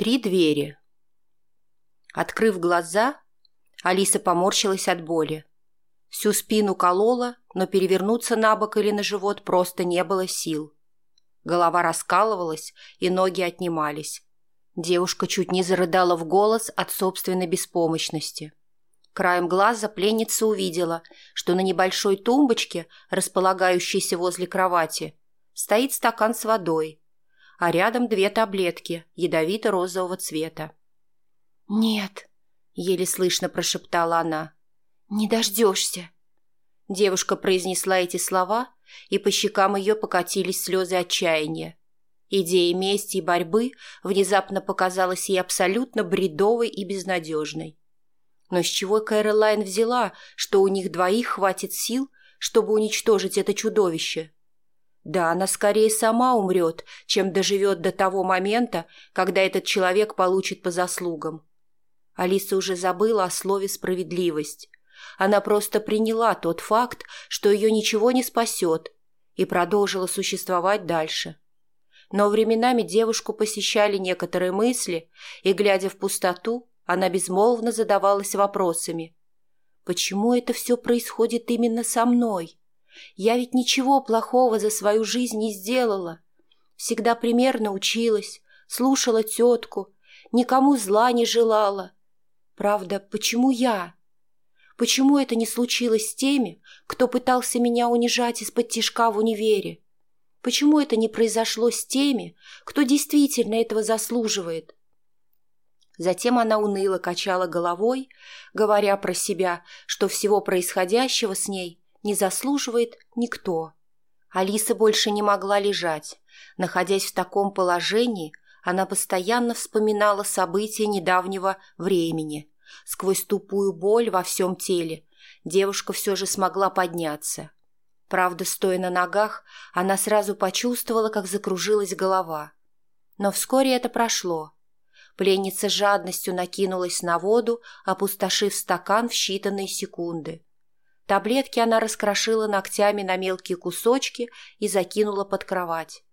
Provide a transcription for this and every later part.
Три двери. Открыв глаза, Алиса поморщилась от боли. Всю спину колола, но перевернуться на бок или на живот просто не было сил. Голова раскалывалась, и ноги отнимались. Девушка чуть не зарыдала в голос от собственной беспомощности. Краем глаза пленница увидела, что на небольшой тумбочке, располагающейся возле кровати, стоит стакан с водой – а рядом две таблетки ядовито-розового цвета. «Нет», — еле слышно прошептала она, — «не дождешься». Девушка произнесла эти слова, и по щекам ее покатились слезы отчаяния. Идея мести и борьбы внезапно показалась ей абсолютно бредовой и безнадежной. Но с чего Кэролайн взяла, что у них двоих хватит сил, чтобы уничтожить это чудовище? Да, она скорее сама умрет, чем доживет до того момента, когда этот человек получит по заслугам. Алиса уже забыла о слове «справедливость». Она просто приняла тот факт, что ее ничего не спасет, и продолжила существовать дальше. Но временами девушку посещали некоторые мысли, и, глядя в пустоту, она безмолвно задавалась вопросами. «Почему это все происходит именно со мной?» Я ведь ничего плохого за свою жизнь не сделала. Всегда примерно училась, слушала тетку, никому зла не желала. Правда, почему я? Почему это не случилось с теми, кто пытался меня унижать из-под тишка в универе? Почему это не произошло с теми, кто действительно этого заслуживает? Затем она уныло качала головой, говоря про себя, что всего происходящего с ней не заслуживает никто. Алиса больше не могла лежать. Находясь в таком положении, она постоянно вспоминала события недавнего времени. Сквозь тупую боль во всем теле девушка все же смогла подняться. Правда, стоя на ногах, она сразу почувствовала, как закружилась голова. Но вскоре это прошло. Пленница жадностью накинулась на воду, опустошив стакан в считанные секунды. Таблетки она раскрошила ногтями на мелкие кусочки и закинула под кровать.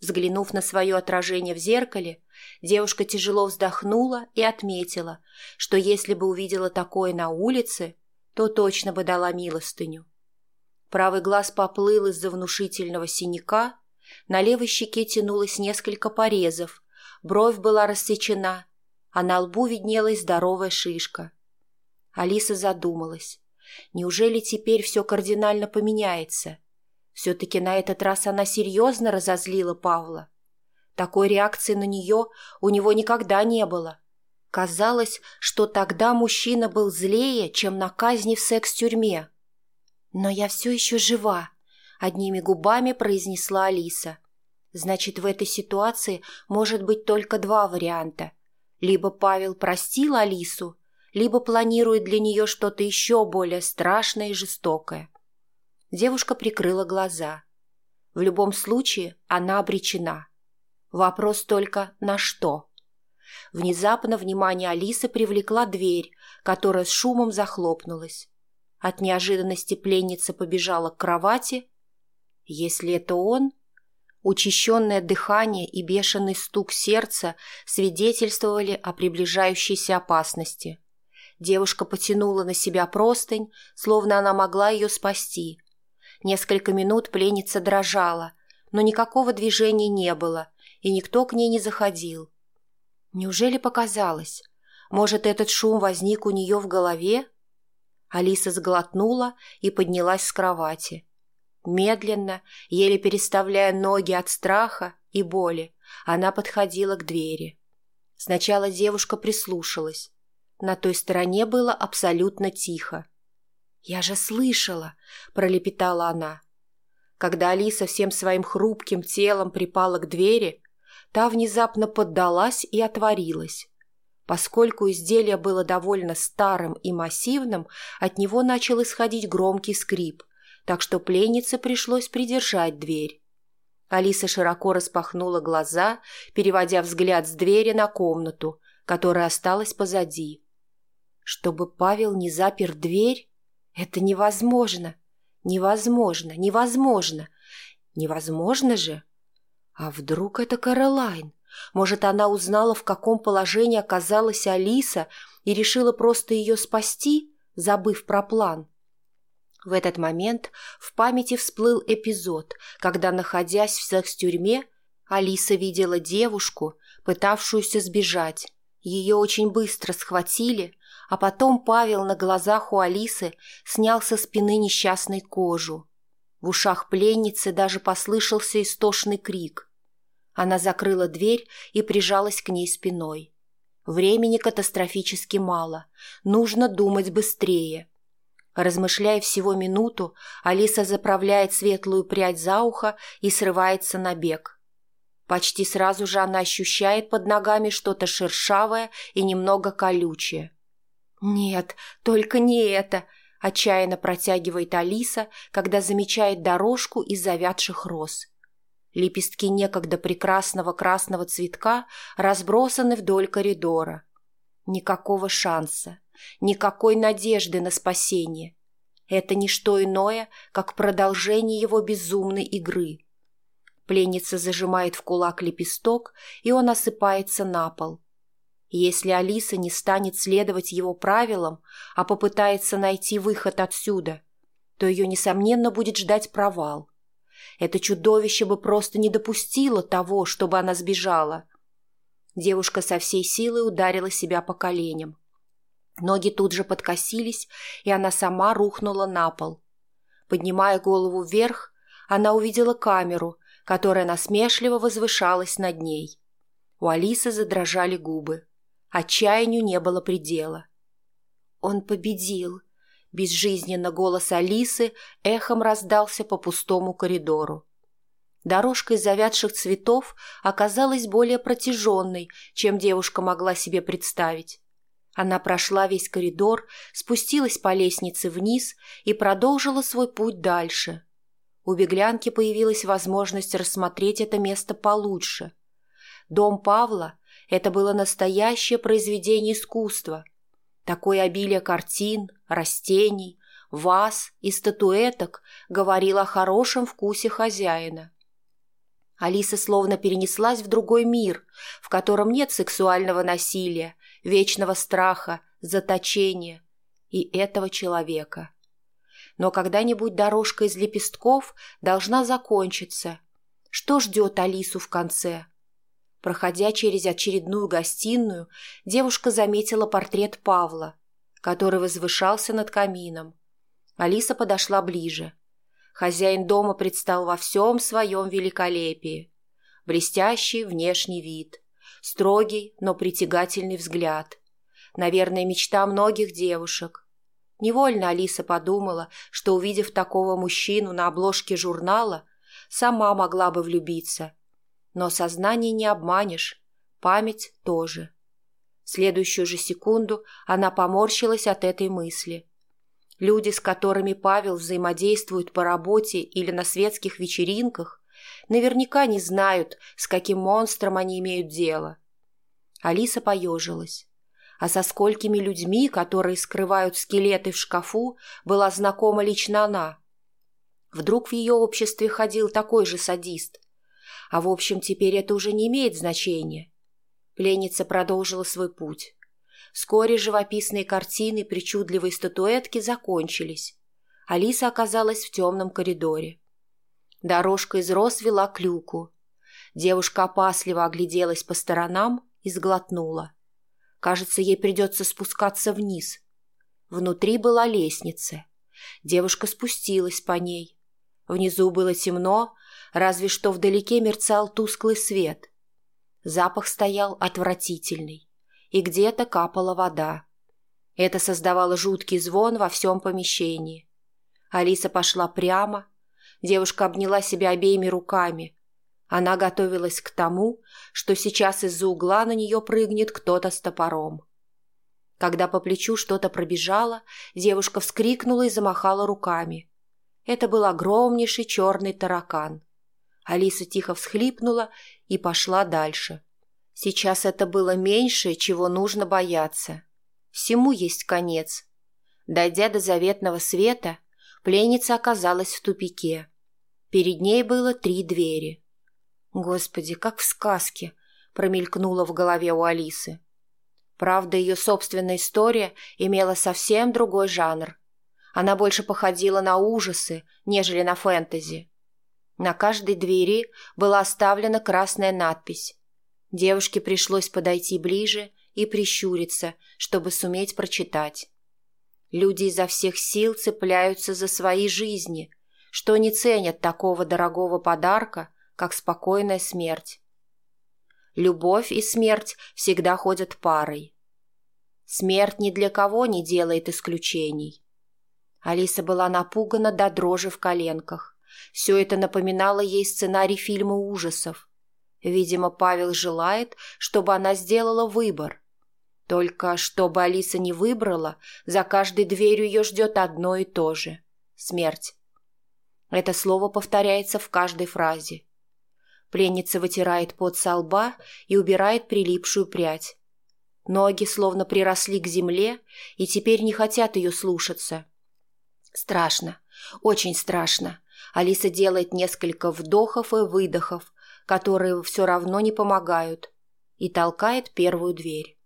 Взглянув на свое отражение в зеркале, девушка тяжело вздохнула и отметила, что если бы увидела такое на улице, то точно бы дала милостыню. Правый глаз поплыл из-за внушительного синяка, на левой щеке тянулось несколько порезов, бровь была рассечена, а на лбу виднелась здоровая шишка. Алиса задумалась. Неужели теперь все кардинально поменяется? Все-таки на этот раз она серьезно разозлила Павла. Такой реакции на нее у него никогда не было. Казалось, что тогда мужчина был злее, чем на казни в секс-тюрьме. «Но я все еще жива», — одними губами произнесла Алиса. «Значит, в этой ситуации может быть только два варианта. Либо Павел простил Алису, либо планирует для нее что-то еще более страшное и жестокое. Девушка прикрыла глаза. В любом случае она обречена. Вопрос только на что? Внезапно внимание Алисы привлекла дверь, которая с шумом захлопнулась. От неожиданности пленница побежала к кровати. Если это он... Учащенное дыхание и бешеный стук сердца свидетельствовали о приближающейся опасности. Девушка потянула на себя простынь, словно она могла ее спасти. Несколько минут пленница дрожала, но никакого движения не было, и никто к ней не заходил. Неужели показалось? Может, этот шум возник у нее в голове? Алиса сглотнула и поднялась с кровати. Медленно, еле переставляя ноги от страха и боли, она подходила к двери. Сначала девушка прислушалась, на той стороне было абсолютно тихо. «Я же слышала!» – пролепетала она. Когда Алиса всем своим хрупким телом припала к двери, та внезапно поддалась и отворилась. Поскольку изделие было довольно старым и массивным, от него начал исходить громкий скрип, так что пленнице пришлось придержать дверь. Алиса широко распахнула глаза, переводя взгляд с двери на комнату, которая осталась позади чтобы Павел не запер дверь? Это невозможно. Невозможно, невозможно. Невозможно же. А вдруг это Каролайн? Может, она узнала, в каком положении оказалась Алиса и решила просто ее спасти, забыв про план? В этот момент в памяти всплыл эпизод, когда, находясь в секс-тюрьме, Алиса видела девушку, пытавшуюся сбежать. Ее очень быстро схватили, а потом Павел на глазах у Алисы снял со спины несчастной кожу. В ушах пленницы даже послышался истошный крик. Она закрыла дверь и прижалась к ней спиной. Времени катастрофически мало, нужно думать быстрее. Размышляя всего минуту, Алиса заправляет светлую прядь за ухо и срывается на бег. Почти сразу же она ощущает под ногами что-то шершавое и немного колючее – «Нет, только не это!» – отчаянно протягивает Алиса, когда замечает дорожку из завядших роз. Лепестки некогда прекрасного красного цветка разбросаны вдоль коридора. Никакого шанса, никакой надежды на спасение. Это не что иное, как продолжение его безумной игры. Пленница зажимает в кулак лепесток, и он осыпается на пол, если Алиса не станет следовать его правилам, а попытается найти выход отсюда, то ее, несомненно, будет ждать провал. Это чудовище бы просто не допустило того, чтобы она сбежала. Девушка со всей силы ударила себя по коленям. Ноги тут же подкосились, и она сама рухнула на пол. Поднимая голову вверх, она увидела камеру, которая насмешливо возвышалась над ней. У Алисы задрожали губы. Отчаянию не было предела. Он победил. Безжизненно голос Алисы эхом раздался по пустому коридору. Дорожка из завядших цветов оказалась более протяженной, чем девушка могла себе представить. Она прошла весь коридор, спустилась по лестнице вниз и продолжила свой путь дальше. У беглянки появилась возможность рассмотреть это место получше. Дом Павла это было настоящее произведение искусства. Такое обилие картин, растений, ваз и статуэток говорило о хорошем вкусе хозяина. Алиса словно перенеслась в другой мир, в котором нет сексуального насилия, вечного страха, заточения и этого человека. Но когда-нибудь дорожка из лепестков должна закончиться. Что ждет Алису в конце? Проходя через очередную гостиную, девушка заметила портрет Павла, который возвышался над камином. Алиса подошла ближе. Хозяин дома предстал во всем своем великолепии. Блестящий внешний вид, строгий, но притягательный взгляд. Наверное, мечта многих девушек. Невольно Алиса подумала, что, увидев такого мужчину на обложке журнала, сама могла бы влюбиться – но сознание не обманешь, память тоже. Следующую же секунду она поморщилась от этой мысли. Люди, с которыми Павел взаимодействует по работе или на светских вечеринках, наверняка не знают, с каким монстром они имеют дело. Алиса поежилась. А со сколькими людьми, которые скрывают скелеты в шкафу, была знакома лично она. Вдруг в ее обществе ходил такой же садист, а в общем, теперь это уже не имеет значения. Пленница продолжила свой путь. Вскоре живописные картины, причудливые статуэтки закончились. Алиса оказалась в темном коридоре. Дорожка из роз вела к люку. Девушка опасливо огляделась по сторонам и сглотнула. Кажется, ей придется спускаться вниз. Внутри была лестница. Девушка спустилась по ней. Внизу было темно, разве что вдалеке мерцал тусклый свет. Запах стоял отвратительный, и где-то капала вода. Это создавало жуткий звон во всем помещении. Алиса пошла прямо, девушка обняла себя обеими руками. Она готовилась к тому, что сейчас из-за угла на нее прыгнет кто-то с топором. Когда по плечу что-то пробежало, девушка вскрикнула и замахала руками. Это был огромнейший черный таракан. Алиса тихо всхлипнула и пошла дальше. Сейчас это было меньше, чего нужно бояться. Всему есть конец. Дойдя до заветного света, пленница оказалась в тупике. Перед ней было три двери. «Господи, как в сказке!» — Промелькнуло в голове у Алисы. Правда, ее собственная история имела совсем другой жанр. Она больше походила на ужасы, нежели на фэнтези. На каждой двери была оставлена красная надпись. Девушке пришлось подойти ближе и прищуриться, чтобы суметь прочитать. Люди изо всех сил цепляются за свои жизни, что не ценят такого дорогого подарка, как спокойная смерть. Любовь и смерть всегда ходят парой. Смерть ни для кого не делает исключений. Алиса была напугана до дрожи в коленках. Все это напоминало ей сценарий фильма ужасов. Видимо, Павел желает, чтобы она сделала выбор. Только чтобы Алиса не выбрала, за каждой дверью ее ждет одно и то же – смерть. Это слово повторяется в каждой фразе. Пленница вытирает пот со лба и убирает прилипшую прядь. Ноги словно приросли к земле и теперь не хотят ее слушаться. Страшно, очень страшно. Алиса делает несколько вдохов и выдохов, которые все равно не помогают, и толкает первую дверь.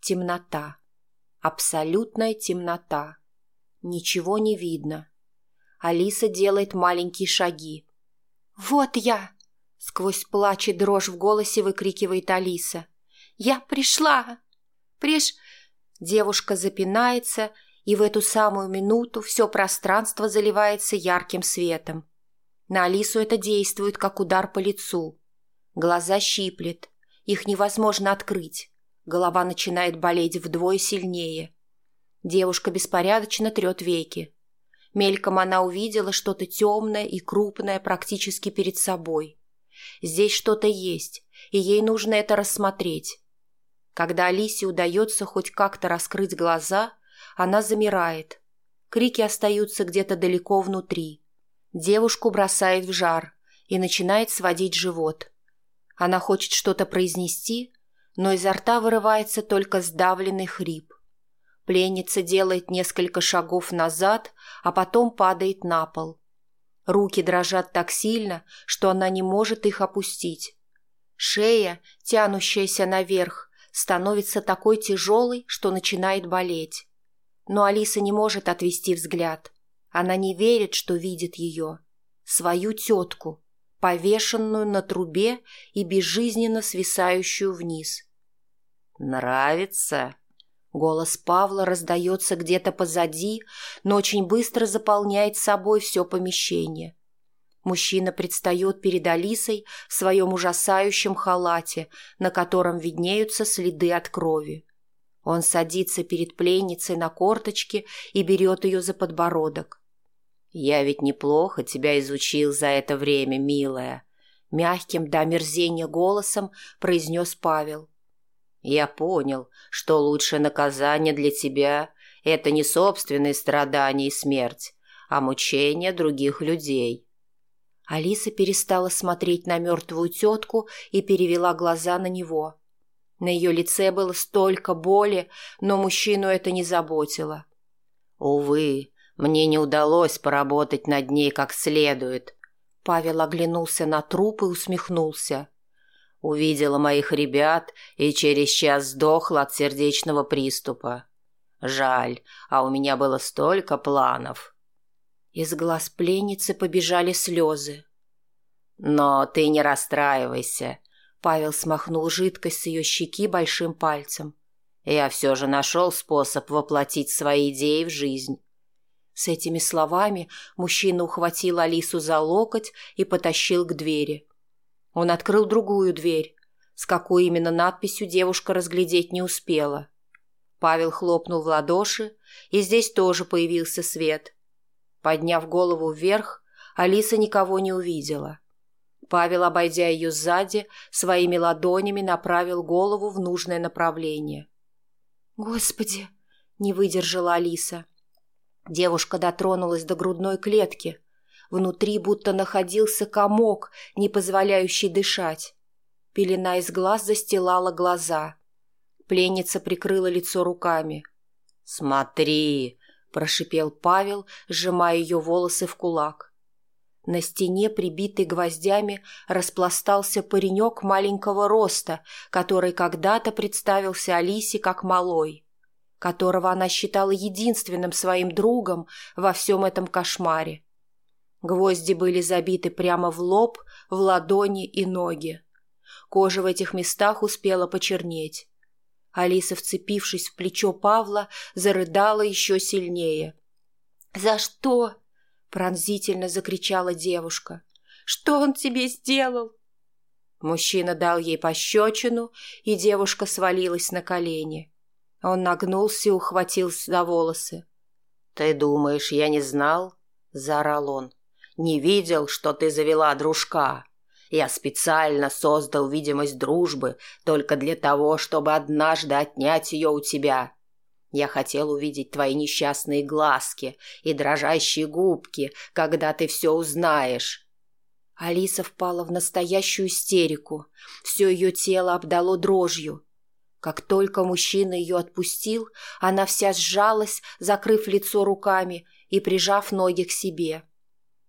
Темнота. Абсолютная темнота. Ничего не видно. Алиса делает маленькие шаги. «Вот я!» — сквозь плач и дрожь в голосе выкрикивает Алиса. «Я пришла!» «Приш...» Девушка запинается и в эту самую минуту все пространство заливается ярким светом. На Алису это действует, как удар по лицу. Глаза щиплет, их невозможно открыть, голова начинает болеть вдвое сильнее. Девушка беспорядочно трет веки. Мельком она увидела что-то темное и крупное практически перед собой. Здесь что-то есть, и ей нужно это рассмотреть. Когда Алисе удается хоть как-то раскрыть глаза – она замирает. Крики остаются где-то далеко внутри. Девушку бросает в жар и начинает сводить живот. Она хочет что-то произнести, но изо рта вырывается только сдавленный хрип. Пленница делает несколько шагов назад, а потом падает на пол. Руки дрожат так сильно, что она не может их опустить. Шея, тянущаяся наверх, становится такой тяжелой, что начинает болеть но Алиса не может отвести взгляд. Она не верит, что видит ее, свою тетку, повешенную на трубе и безжизненно свисающую вниз. «Нравится?» Голос Павла раздается где-то позади, но очень быстро заполняет собой все помещение. Мужчина предстает перед Алисой в своем ужасающем халате, на котором виднеются следы от крови. Он садится перед пленницей на корточке и берет ее за подбородок. «Я ведь неплохо тебя изучил за это время, милая», — мягким до мерзения голосом произнес Павел. «Я понял, что лучшее наказание для тебя — это не собственные страдания и смерть, а мучения других людей». Алиса перестала смотреть на мертвую тетку и перевела глаза на него. На ее лице было столько боли, но мужчину это не заботило. «Увы, мне не удалось поработать над ней как следует». Павел оглянулся на труп и усмехнулся. Увидела моих ребят и через час сдохла от сердечного приступа. Жаль, а у меня было столько планов. Из глаз пленницы побежали слезы. Но ты не расстраивайся. Павел смахнул жидкость с ее щеки большим пальцем. «Я все же нашел способ воплотить свои идеи в жизнь». С этими словами мужчина ухватил Алису за локоть и потащил к двери. Он открыл другую дверь. С какой именно надписью девушка разглядеть не успела. Павел хлопнул в ладоши, и здесь тоже появился свет. Подняв голову вверх, Алиса никого не увидела. Павел, обойдя ее сзади, своими ладонями направил голову в нужное направление. «Господи!» – не выдержала Алиса. Девушка дотронулась до грудной клетки. Внутри будто находился комок, не позволяющий дышать. Пелена из глаз застилала глаза. Пленница прикрыла лицо руками. «Смотри!» – прошипел Павел, сжимая ее волосы в кулак. На стене, прибитый гвоздями, распластался паренек маленького роста, который когда-то представился Алисе как малой, которого она считала единственным своим другом во всем этом кошмаре. Гвозди были забиты прямо в лоб, в ладони и ноги. Кожа в этих местах успела почернеть. Алиса, вцепившись в плечо Павла, зарыдала еще сильнее. «За что? пронзительно закричала девушка. «Что он тебе сделал?» Мужчина дал ей пощечину, и девушка свалилась на колени. Он нагнулся и ухватился за волосы. «Ты думаешь, я не знал?» – заорал он. «Не видел, что ты завела дружка. Я специально создал видимость дружбы только для того, чтобы однажды отнять ее у тебя. Я хотел увидеть твои несчастные глазки и дрожащие губки, когда ты все узнаешь». Алиса впала в настоящую истерику. Все ее тело обдало дрожью. Как только мужчина ее отпустил, она вся сжалась, закрыв лицо руками и прижав ноги к себе.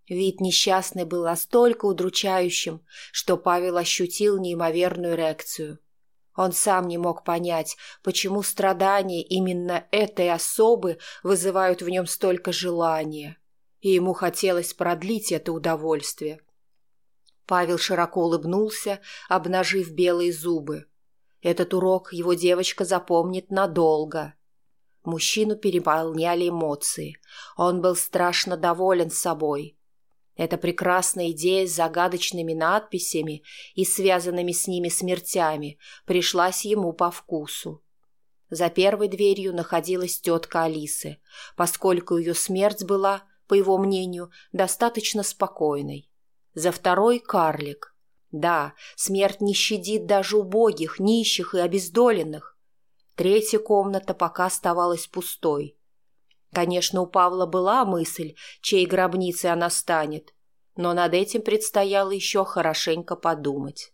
Вид несчастный был настолько удручающим, что Павел ощутил неимоверную реакцию. Он сам не мог понять, почему страдания именно этой особы вызывают в нем столько желания, и ему хотелось продлить это удовольствие. Павел широко улыбнулся, обнажив белые зубы. Этот урок его девочка запомнит надолго. Мужчину переполняли эмоции. Он был страшно доволен собой. Это прекрасная идея с загадочными надписями и связанными с ними смертями пришлась ему по вкусу. За первой дверью находилась тетка Алисы, поскольку ее смерть была, по его мнению, достаточно спокойной. За второй – карлик. Да, смерть не щадит даже убогих, нищих и обездоленных. Третья комната пока оставалась пустой – Конечно, у Павла была мысль, чьей гробницей она станет, но над этим предстояло еще хорошенько подумать.